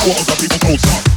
power of the people don't stop.